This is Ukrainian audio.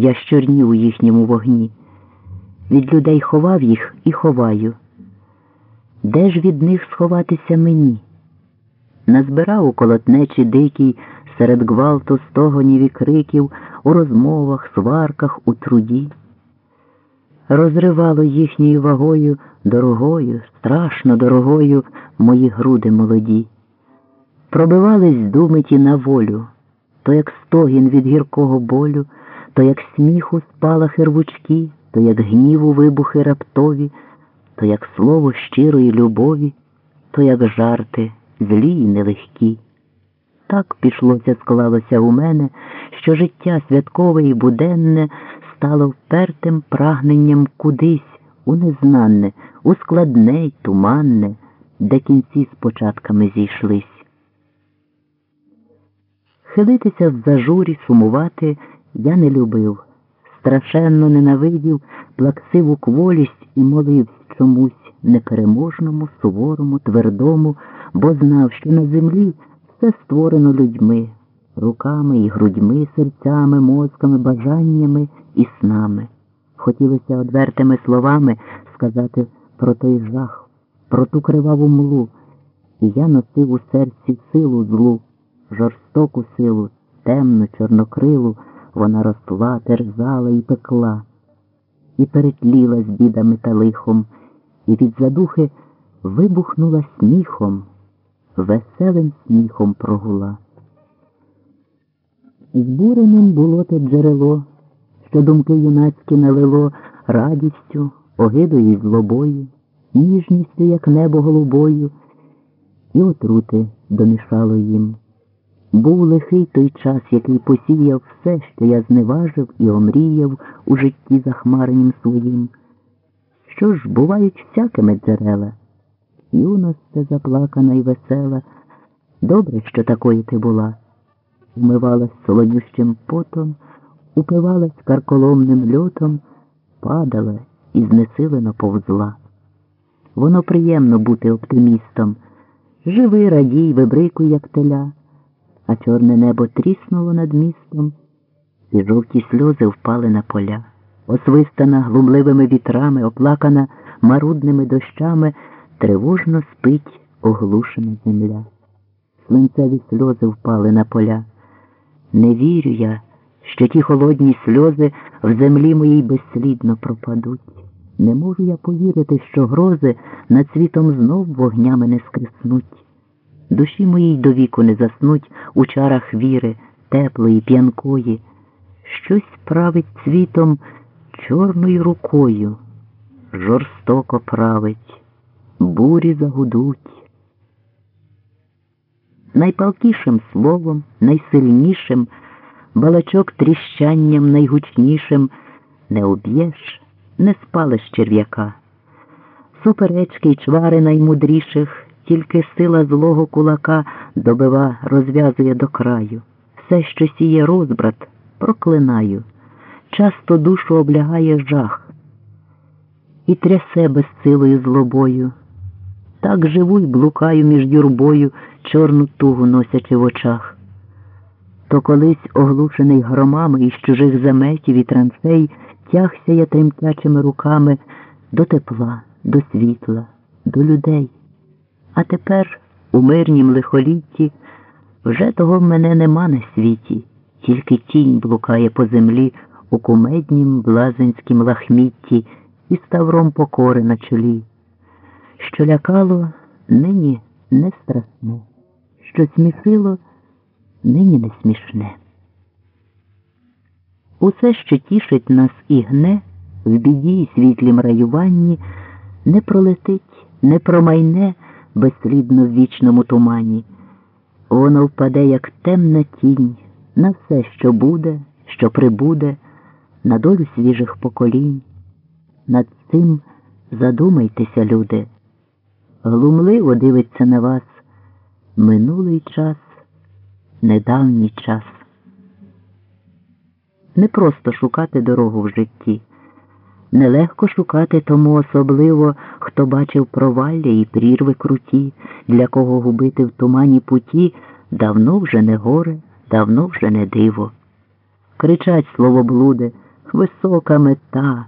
я щорнів у їхньому вогні. Від людей ховав їх і ховаю. Де ж від них сховатися мені? Назбирав у колотнечі дикій серед гвалту стогонів і криків, у розмовах, сварках, у труді. Розривало їхньою вагою дорогою, страшно дорогою мої груди молоді. Пробивались думи ті на волю, то як стогін від гіркого болю, то як сміху спалахи рвучкі, то як гніву вибухи раптові, то як слово щирої любові, то як жарти злі й нелегкі. Так пішлося, склалося у мене, що життя святкове і буденне стало впертим прагненням кудись у незнанне, у складне й туманне, де кінці з початками зійшлись. Хилитися в зажурі, сумувати я не любив, страшенно ненавидів плаксиву кволість і молився чомусь непереможному, суворому, твердому, бо знав, що на землі все створено людьми, руками і грудьми, серцями, мозками, бажаннями і снами. Хотілося одвертими словами сказати про той жах, про ту криваву млу, і я носив у серці силу злу, жорстоку силу, темну, чорнокрилу, вона росла, терзала і пекла, і перетліла з бідами та лихом, і від задухи вибухнула сміхом, веселим сміхом прогула. Збуреним було те джерело, що думки юнацькі налило радістю, огидою й злобою, ніжністю, як небо голубою, і отрути домішало їм. Був лихий той час, який посіяв все, що я зневажив і омріяв у житті захмаренім своїм. Що ж, бувають всякими джерела. Юність це заплакана й весела. Добре, що такої ти була. Вмивалась солонющим потом, упивалась карколомним льотом, падала і знесилено повзла. Воно приємно бути оптимістом. Живи, радій, вибрикуй, як теля, а чорне небо тріснуло над містом, і жовті сльози впали на поля. Освистана глумливими вітрами, оплакана марудними дощами, тривожно спить оглушена земля. Свинцеві сльози впали на поля. Не вірю я, що ті холодні сльози в землі моїй безслідно пропадуть. Не можу я повірити, що грози над світом знов вогнями не скреснуть. Душі моїй до віку не заснуть у чарах віри, теплої, п'янкої. Щось править світом чорною рукою, жорстоко править, бурі загудуть. Найпалкішим словом, найсильнішим, балачок тріщанням найгучнішим не уб'єш, не спалиш черв'яка. Суперечки й чвари наймудріших, тільки сила злого кулака добива, розв'язує до краю. Все, що сіє розбрат, проклинаю, часто душу облягає жах і трясе безсилою злобою. Так живу й блукаю між юрбою, чорну тугу носячи в очах. То колись, оглушений громами із чужих заметів і трансей, тягся я тремтячими руками до тепла, до світла, до людей. А тепер, у мирнім лихолітті, вже того в мене нема на світі, тільки тінь блукає по землі у кумеднім блазенськім лахмітті і ставром покори на чолі. Що лякало, нині не страшне, що смішило, нині не смішне. Усе, що тішить нас і гне, в біді і світлім раюванні, не пролетить, не промайне безслідно в вічному тумані. Воно впаде, як темна тінь, на все, що буде, що прибуде, на долю свіжих поколінь. Над цим задумайтеся, люди. Глумливо дивиться на вас минулий час, недавній час. Не просто шукати дорогу в житті, нелегко шукати тому особливо, хто бачив провалля і прірви круті, для кого губити в тумані путі давно вже не горе, давно вже не диво. Кричать словоблуди, висока мета.